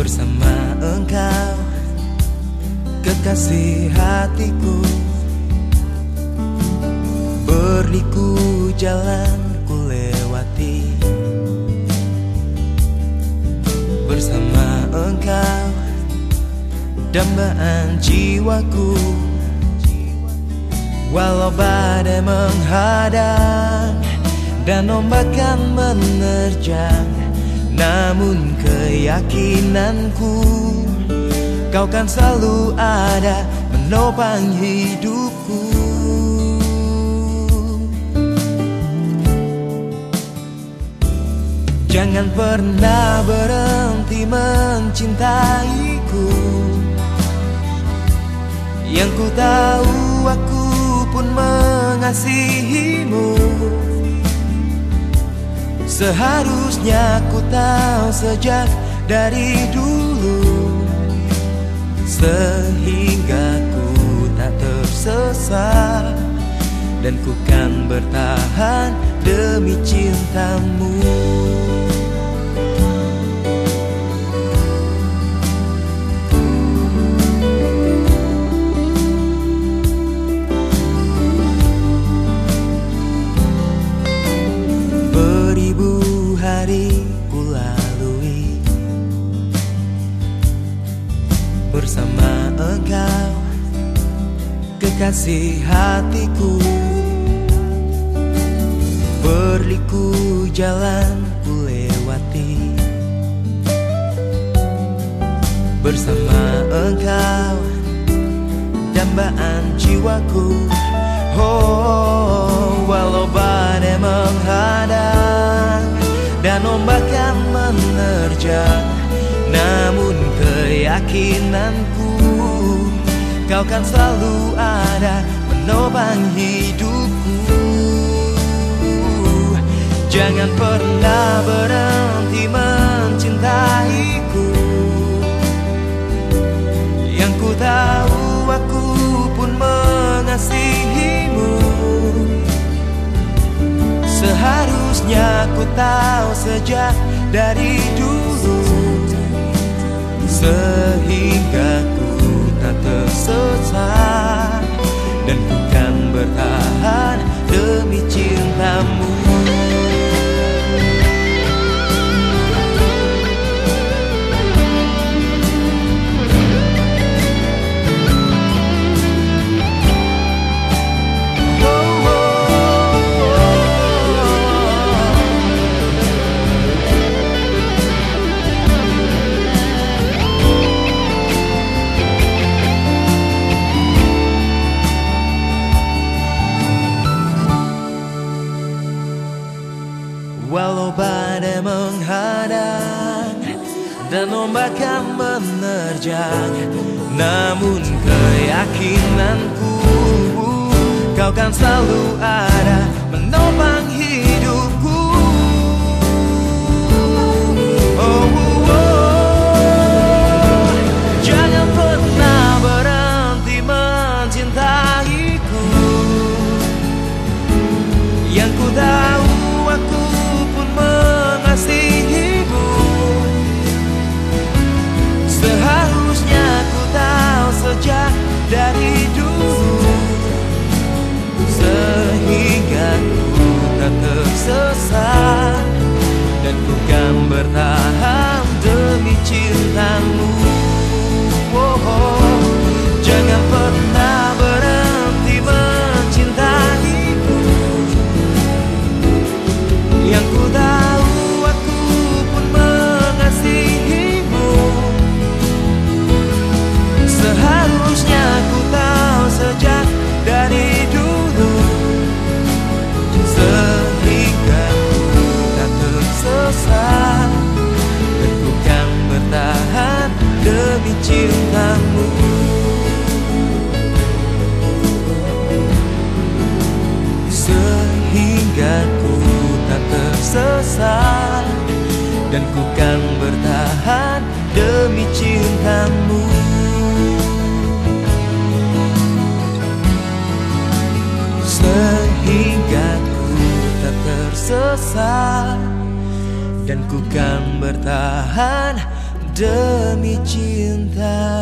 Bersama engkau. Kekasih hatiku Berliku jalan ku lewati Bersama engkau Dambaan jiwaku. Walau badai menghadang Dan ombak kan menerjang Namun keyakinanku Kau kan selalu ada Menopang hidupku. Jangan pernah berhenti mencintaiku. Yang ku tahu aku pun mengasihimu Seharusnya ku tahu sejak dari dulu Sehingga ku tak tersesat Dan ku kan bertahan demi cintamu engkau Kekasih hatiku. Berliku jalan ku lewati. Bersama engkau Dambaan jiwaku. Oh, walau badai menghadang Dan ombak yang menerjang Namun keyakinanku Kau kan selalu ada Menopang hidupku. Jangan pernah berhenti mencintaiku. Yang ku tahu aku pun mengasihimu. Seharusnya ku tahu sejak dari dulu. Sehingga ku tak tersesat Dan ombak yang menerjang. Namun keyakinanku Kau kan selalu ada Menopang Dan ku kan bertahan demi cintamu. Sehingga ku rasa Dan ku kan bertahan demi cinta